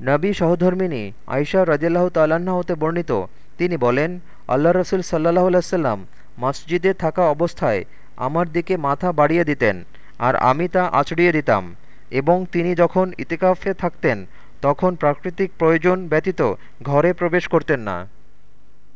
নবী সহধর্মিনী আয়সা রদিল্লাহ তাল্লাহ্ন হতে বর্ণিত, তিনি বলেন আল্লাহ রসুল সাল্লাহ আলাইসাল্লাম মসজিদে থাকা অবস্থায় আমার দিকে মাথা বাড়িয়ে দিতেন আর আমি তা আছড়িয়ে দিতাম এবং তিনি যখন ইতিকাফে থাকতেন তখন প্রাকৃতিক প্রয়োজন ব্যতীত ঘরে প্রবেশ করতেন না।